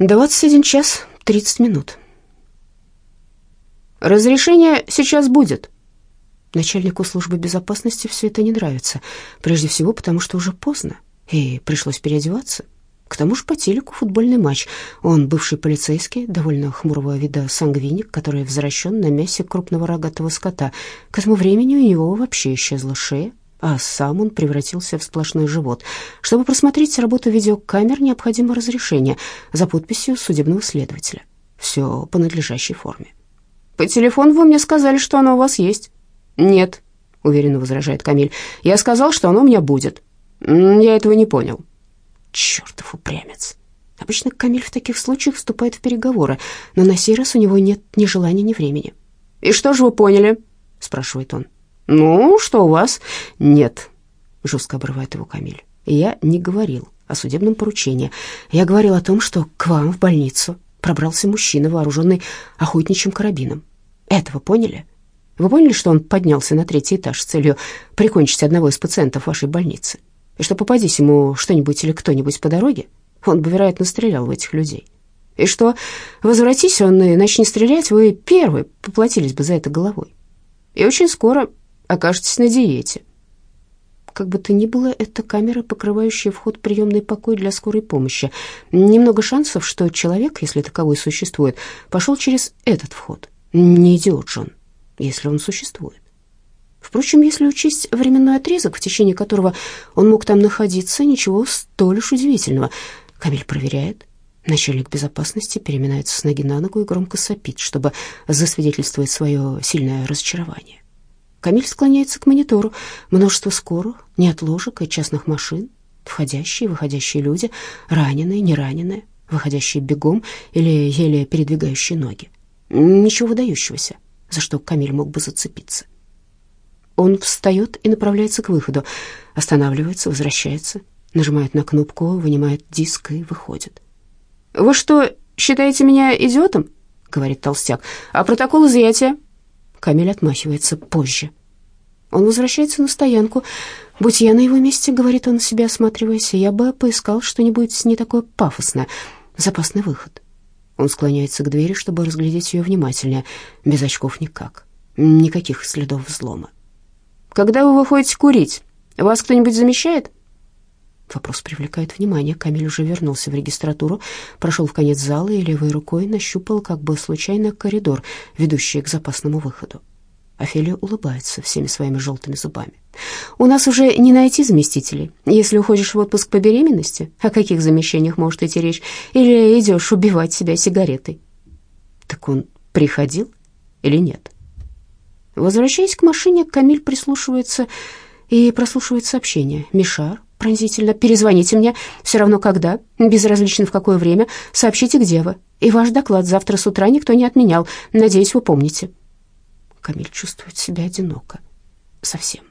21 час 30 минут. «Разрешение сейчас будет». Начальнику службы безопасности все это не нравится. Прежде всего, потому что уже поздно, и пришлось переодеваться. К тому же по телеку футбольный матч. Он бывший полицейский, довольно хмурого вида сангвиник, который возвращен на мясе крупного рогатого скота. К этому времени у него вообще исчезла шея, а сам он превратился в сплошной живот. Чтобы просмотреть работу видеокамер, необходимо разрешение за подписью судебного следователя. Все по надлежащей форме. «По телефону вы мне сказали, что оно у вас есть». «Нет», — уверенно возражает Камиль. «Я сказал, что оно у меня будет». «Я этого не понял». «Чертов упрямец». Обычно Камиль в таких случаях вступает в переговоры, но на сей раз у него нет ни желания, ни времени. «И что же вы поняли?» — спрашивает он. «Ну, что у вас?» «Нет», — жестко обрывает его Камиль. «Я не говорил о судебном поручении. Я говорил о том, что к вам в больницу пробрался мужчина, вооруженный охотничьим карабином. Этого поняли? Вы поняли, что он поднялся на третий этаж с целью прикончить одного из пациентов вашей больницы? И что попадись ему что-нибудь или кто-нибудь по дороге, он бы, вероятно, стрелял в этих людей. И что, возвратись он и начни стрелять, вы первые поплатились бы за это головой. И очень скоро окажетесь на диете. Как бы то ни было, это камера, покрывающая вход в приемный покой для скорой помощи. Немного шансов, что человек, если таковой существует, пошел через этот вход. Не идиот же он, если он существует. Впрочем, если учесть временной отрезок, в течение которого он мог там находиться, ничего столь уж удивительного. Камиль проверяет. Начальник безопасности переминается с ноги на ногу и громко сопит, чтобы засвидетельствовать свое сильное разочарование. Камиль склоняется к монитору. Множество скорых, неотложек и частных машин. Входящие и выходящие люди, раненые, не раненые, выходящие бегом или еле передвигающие ноги. Ничего выдающегося, за что Камиль мог бы зацепиться. Он встает и направляется к выходу, останавливается, возвращается, нажимает на кнопку, вынимает диск и выходит. «Вы что, считаете меня идиотом?» — говорит толстяк. «А протокол изъятия?» Камиль отмахивается позже. Он возвращается на стоянку. «Будь я на его месте», — говорит он, себя осматриваясь, «я бы поискал что-нибудь не такое пафосное, запасный выход». Он склоняется к двери, чтобы разглядеть ее внимательнее. Без очков никак. Никаких следов взлома. «Когда вы выходите курить, вас кто-нибудь замещает?» Вопрос привлекает внимание. Камиль уже вернулся в регистратуру, прошел в конец зала и левой рукой нащупал как бы случайно коридор, ведущий к запасному выходу. Офелия улыбается всеми своими желтыми зубами. «У нас уже не найти заместителей. Если уходишь в отпуск по беременности, о каких замещениях может идти речь? Или идешь убивать себя сигаретой?» «Так он приходил или нет?» Возвращаясь к машине, Камиль прислушивается и прослушивает сообщение. «Мишар, пронзительно. «Перезвоните мне, все равно когда, безразлично в какое время, сообщите, где вы. И ваш доклад завтра с утра никто не отменял. Надеюсь, вы помните». Камиль чувствует себя одиноко. Совсем.